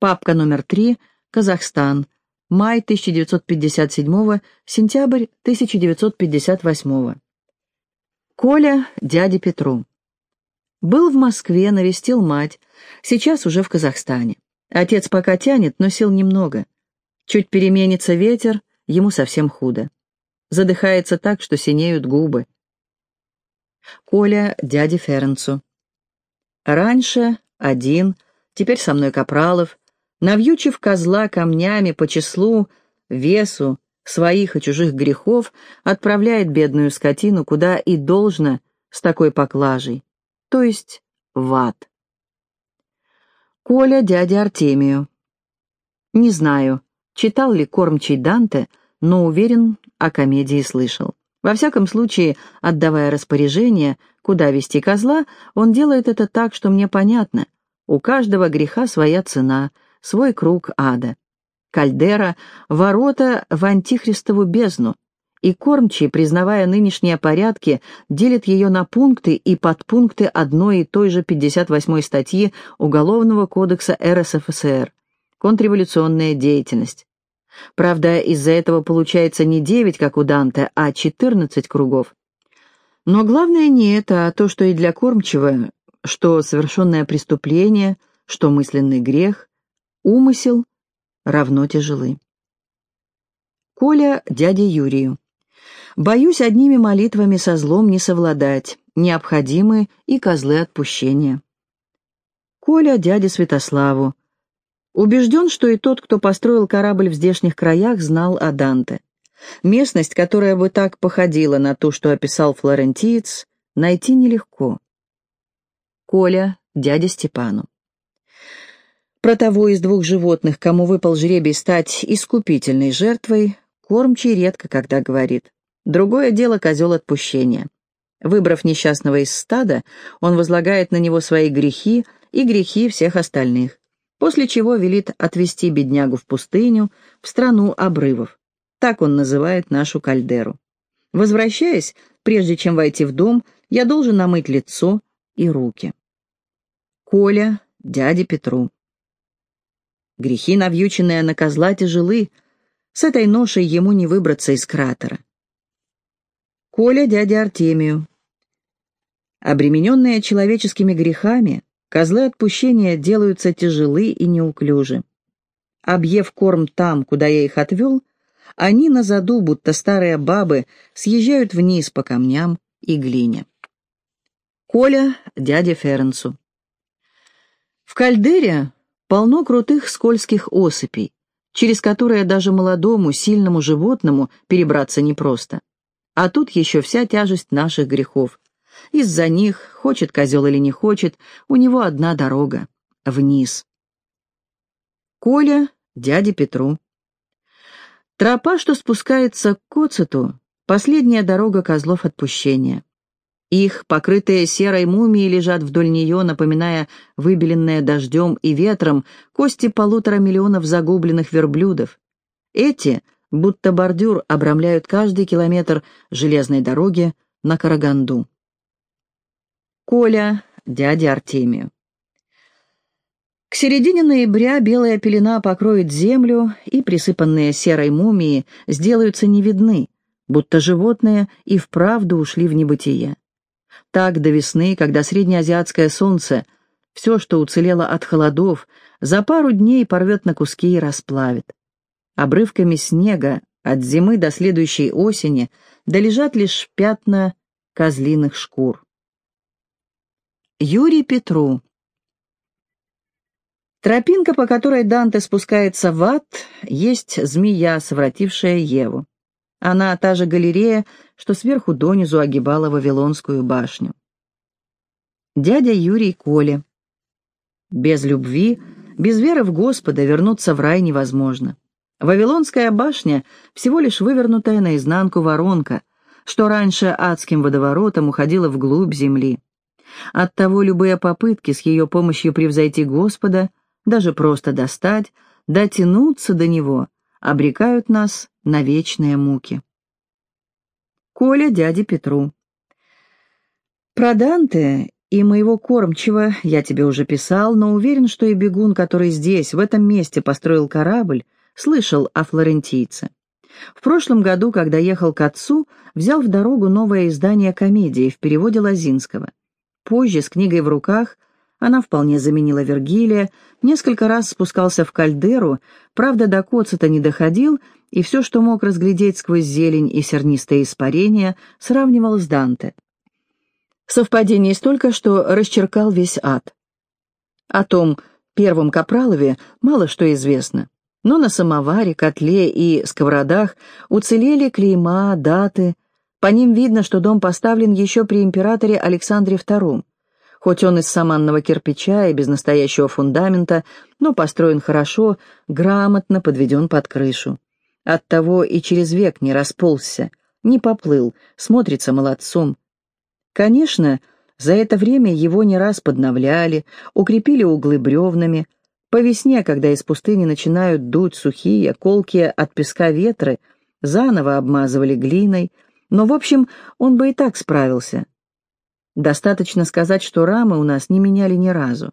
Папка номер 3, Казахстан. Май 1957, сентябрь 1958. Коля дяде Петру. Был в Москве, навестил мать, сейчас уже в Казахстане. Отец пока тянет, но сил немного. Чуть переменится ветер, ему совсем худо. Задыхается так, что синеют губы. Коля дяде Ференцу. Раньше один, теперь со мной Капралов, навьючив козла камнями по числу, весу, своих и чужих грехов, отправляет бедную скотину куда и должно с такой поклажей, то есть в ад. Коля дяде Артемию. Не знаю, читал ли кормчий Данте, но уверен, о комедии слышал. Во всяком случае, отдавая распоряжение, куда вести козла, он делает это так, что мне понятно. У каждого греха своя цена, свой круг ада. Кальдера — ворота в антихристову бездну, и кормчий, признавая нынешние порядки, делит ее на пункты и подпункты одной и той же 58 статьи Уголовного кодекса РСФСР «Контрреволюционная деятельность». Правда, из-за этого получается не 9, как у Данте, а 14 кругов. Но главное не это, а то, что и для кормчего, что совершенное преступление, что мысленный грех, умысел равно тяжелы. Коля дяде Юрию. Боюсь одними молитвами со злом не совладать, необходимы и козлы отпущения. Коля дяде Святославу. Убежден, что и тот, кто построил корабль в здешних краях, знал о Данте. Местность, которая бы так походила на ту, что описал флорентиец, найти нелегко. Коля, дядя Степану. Про того из двух животных, кому выпал жребий стать искупительной жертвой, кормчий редко когда говорит. Другое дело козел отпущения. Выбрав несчастного из стада, он возлагает на него свои грехи и грехи всех остальных после чего велит отвезти беднягу в пустыню, в страну обрывов. Так он называет нашу кальдеру. Возвращаясь, прежде чем войти в дом, я должен намыть лицо и руки. Коля, дяде Петру. Грехи, навьюченные на козла, тяжелы, с этой ношей ему не выбраться из кратера. Коля, дяде Артемию. Обремененные человеческими грехами, Козлы отпущения делаются тяжелы и неуклюжи. Объев корм там, куда я их отвел, они на заду, будто старые бабы, съезжают вниз по камням и глине. Коля дяде Ференцу. В кальдере полно крутых скользких осыпей, через которые даже молодому, сильному животному перебраться непросто. А тут еще вся тяжесть наших грехов, из-за них, хочет козел или не хочет, у него одна дорога — вниз. Коля, дяде Петру. Тропа, что спускается к Коцету, последняя дорога козлов отпущения. Их, покрытые серой мумией, лежат вдоль нее, напоминая выбеленные дождем и ветром кости полутора миллионов загубленных верблюдов. Эти, будто бордюр, обрамляют каждый километр железной дороги на Караганду. Коля, дяде Артемию. К середине ноября белая пелена покроет землю, и присыпанные серой мумии сделаются невидны, будто животные и вправду ушли в небытие. Так до весны, когда среднеазиатское солнце, все, что уцелело от холодов, за пару дней порвет на куски и расплавит. Обрывками снега от зимы до следующей осени долежат лишь пятна козлиных шкур. Юрий Петру. Тропинка, по которой Данте спускается в ад, есть змея, совратившая Еву. Она та же галерея, что сверху донизу огибала Вавилонскую башню. Дядя Юрий Коле. Без любви, без веры в Господа вернуться в рай невозможно. Вавилонская башня — всего лишь вывернутая наизнанку воронка, что раньше адским водоворотом уходила вглубь земли. Оттого любые попытки с ее помощью превзойти Господа, даже просто достать, дотянуться до Него, обрекают нас на вечные муки. Коля дяде Петру. Про Данте И моего кормчего я тебе уже писал, но уверен, что и бегун, который здесь, в этом месте построил корабль, слышал о флорентийце. В прошлом году, когда ехал к отцу, взял в дорогу новое издание комедии в переводе Лозинского. Позже, с книгой в руках, она вполне заменила Вергилия, несколько раз спускался в кальдеру, правда, до Коцета не доходил, и все, что мог разглядеть сквозь зелень и сернистое испарение, сравнивал с Данте. Совпадений столько, что расчеркал весь ад. О том первом Капралове мало что известно, но на самоваре, котле и сковородах уцелели клейма, даты. По ним видно, что дом поставлен еще при императоре Александре II. Хоть он из саманного кирпича и без настоящего фундамента, но построен хорошо, грамотно подведен под крышу. Оттого и через век не расползся, не поплыл, смотрится молодцом. Конечно, за это время его не раз подновляли, укрепили углы бревнами. По весне, когда из пустыни начинают дуть сухие, колкие от песка ветры, заново обмазывали глиной, но, в общем, он бы и так справился. Достаточно сказать, что рамы у нас не меняли ни разу.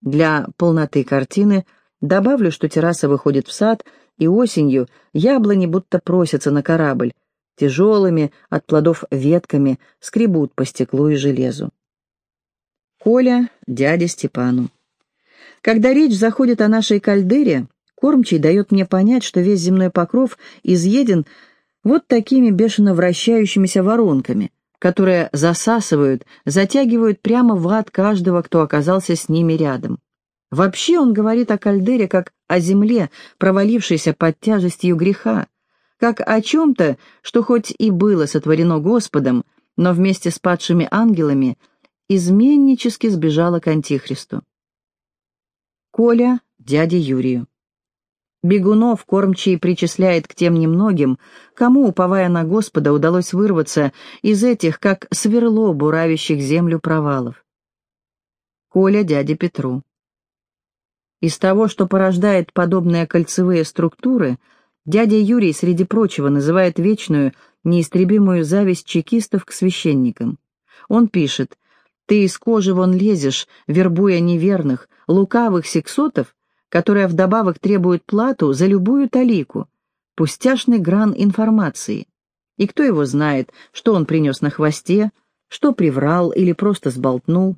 Для полноты картины добавлю, что терраса выходит в сад, и осенью яблони будто просятся на корабль, тяжелыми от плодов ветками скребут по стеклу и железу. Коля, дядя Степану. Когда речь заходит о нашей кальдере, кормчий дает мне понять, что весь земной покров изъеден вот такими бешено вращающимися воронками, которые засасывают, затягивают прямо в ад каждого, кто оказался с ними рядом. Вообще он говорит о кальдере как о земле, провалившейся под тяжестью греха, как о чем-то, что хоть и было сотворено Господом, но вместе с падшими ангелами изменнически сбежало к Антихристу. Коля дяде Юрию. Бегунов кормчий причисляет к тем немногим, кому, уповая на Господа, удалось вырваться из этих, как сверло, буравящих землю провалов. Коля дяде Петру. Из того, что порождает подобные кольцевые структуры – Дядя Юрий, среди прочего, называет вечную, неистребимую зависть чекистов к священникам. Он пишет, «Ты из кожи вон лезешь, вербуя неверных, лукавых сексотов, которые вдобавок требуют плату за любую талику, пустяшный гран информации. И кто его знает, что он принес на хвосте, что приврал или просто сболтнул».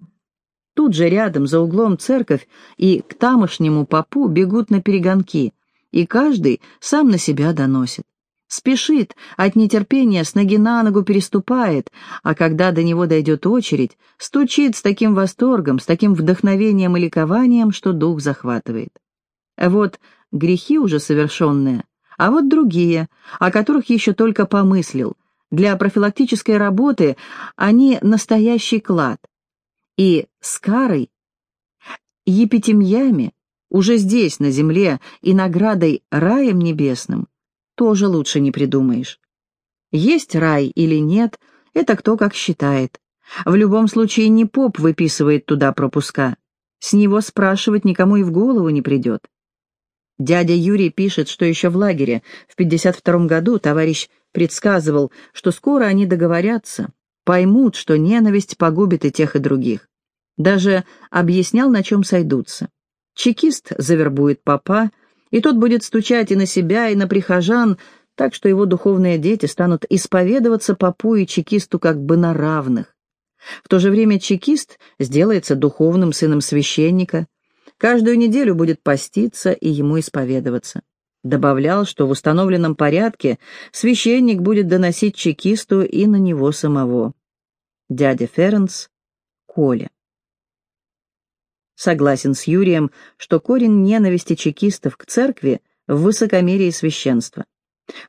Тут же рядом, за углом церковь, и к тамошнему попу бегут на перегонки – и каждый сам на себя доносит. Спешит, от нетерпения с ноги на ногу переступает, а когда до него дойдет очередь, стучит с таким восторгом, с таким вдохновением и ликованием, что дух захватывает. Вот грехи уже совершенные, а вот другие, о которых еще только помыслил. Для профилактической работы они настоящий клад. И с карой, епитемьями, уже здесь, на земле, и наградой раем небесным, тоже лучше не придумаешь. Есть рай или нет, это кто как считает. В любом случае не поп выписывает туда пропуска. С него спрашивать никому и в голову не придет. Дядя Юрий пишет, что еще в лагере в 52 году товарищ предсказывал, что скоро они договорятся, поймут, что ненависть погубит и тех, и других. Даже объяснял, на чем сойдутся. Чекист завербует папа, и тот будет стучать и на себя, и на прихожан, так что его духовные дети станут исповедоваться папу и чекисту как бы на равных. В то же время чекист сделается духовным сыном священника, каждую неделю будет поститься и ему исповедоваться. Добавлял, что в установленном порядке священник будет доносить чекисту и на него самого. Дядя Ференс, Коля. Согласен с Юрием, что корень ненависти чекистов к церкви в высокомерии священства.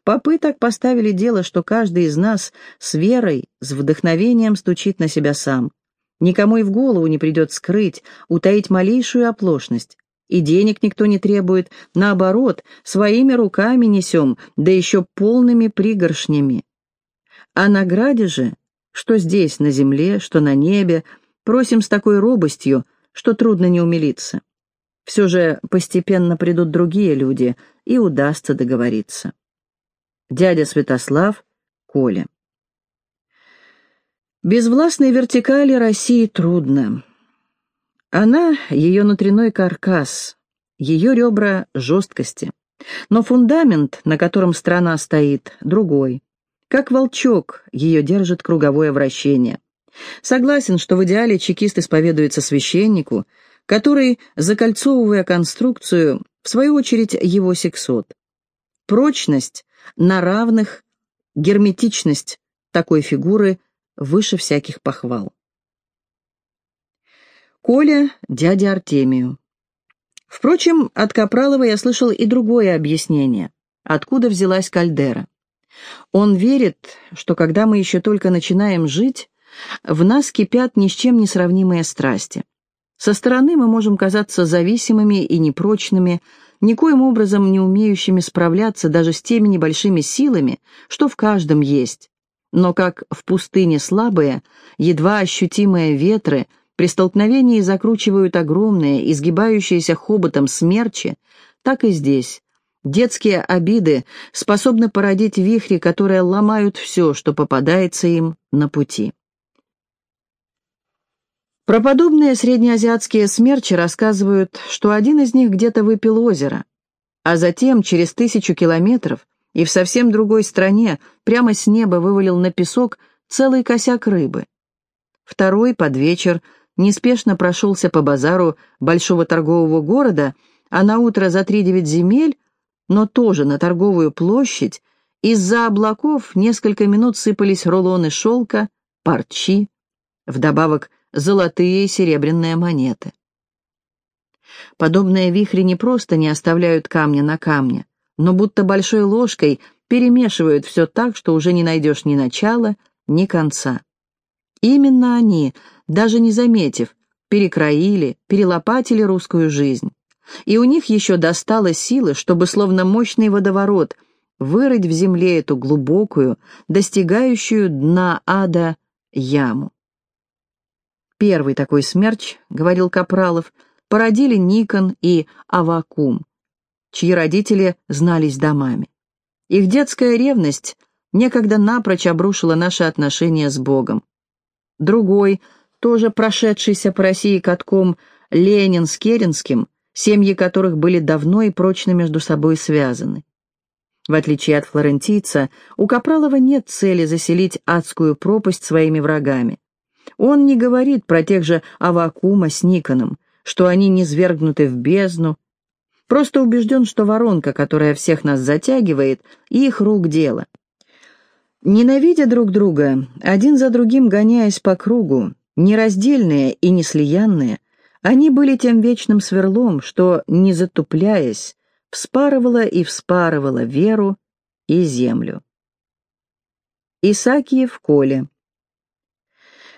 Попы так поставили дело, что каждый из нас с верой, с вдохновением стучит на себя сам. Никому и в голову не придет скрыть, утаить малейшую оплошность. И денег никто не требует, наоборот, своими руками несем, да еще полными пригоршнями. О награде же, что здесь, на земле, что на небе, просим с такой робостью, что трудно не умилиться. Все же постепенно придут другие люди, и удастся договориться. Дядя Святослав, Коля. Без властной вертикали России трудно. Она — ее внутренний каркас, ее ребра — жесткости. Но фундамент, на котором страна стоит, другой. Как волчок, ее держит круговое вращение. Согласен, что в идеале чекист исповедуется священнику, который, закольцовывая конструкцию, в свою очередь его сексот. Прочность на равных, герметичность такой фигуры выше всяких похвал. Коля дяде Артемию. Впрочем, от Капралова я слышал и другое объяснение, откуда взялась кальдера. Он верит, что когда мы еще только начинаем жить, в нас кипят ни с чем не сравнимые страсти. Со стороны мы можем казаться зависимыми и непрочными, никоим образом не умеющими справляться даже с теми небольшими силами, что в каждом есть, но как в пустыне слабые, едва ощутимые ветры при столкновении закручивают огромные, изгибающиеся хоботом смерчи, так и здесь. Детские обиды способны породить вихри, которые ломают все, что попадается им на пути. Про подобные среднеазиатские смерчи рассказывают, что один из них где-то выпил озеро, а затем через тысячу километров и в совсем другой стране прямо с неба вывалил на песок целый косяк рыбы. Второй под вечер неспешно прошелся по базару большого торгового города, а на утро за три-девять земель, но тоже на торговую площадь, из-за облаков несколько минут сыпались рулоны шелка, парчи, вдобавок золотые и серебряные монеты. Подобные вихри не просто не оставляют камня на камне, но будто большой ложкой перемешивают все так, что уже не найдешь ни начала, ни конца. Именно они, даже не заметив, перекроили, перелопатили русскую жизнь. И у них еще достало силы, чтобы словно мощный водоворот вырыть в земле эту глубокую, достигающую дна ада, яму. Первый такой смерч, говорил Капралов, породили Никон и Авакум, чьи родители знались домами. Их детская ревность некогда напрочь обрушила наши отношения с Богом. Другой, тоже прошедшийся по России катком, Ленин с Керенским, семьи которых были давно и прочно между собой связаны. В отличие от флорентийца, у Капралова нет цели заселить адскую пропасть своими врагами. Он не говорит про тех же Авакума с Никоном, что они не свергнуты в бездну, Просто убежден, что воронка, которая всех нас затягивает, их рук дело. Ненавидя друг друга, один за другим гоняясь по кругу, нераздельные и неслиянные, они были тем вечным сверлом, что, не затупляясь, вспарывало и вспарывало веру и землю. Исаакиев Коле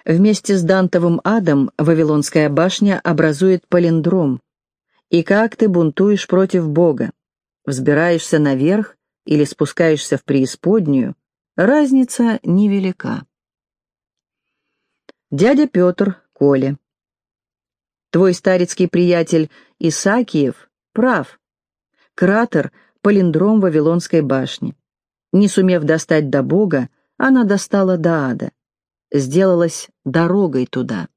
Вместе с Дантовым адом Вавилонская башня образует палиндром, и как ты бунтуешь против Бога? Взбираешься наверх или спускаешься в преисподнюю? Разница невелика. Дядя Петр, Коля. Твой старецкий приятель Исакиев прав. Кратер — палиндром Вавилонской башни. Не сумев достать до Бога, она достала до ада. Сделалась дорогой туда.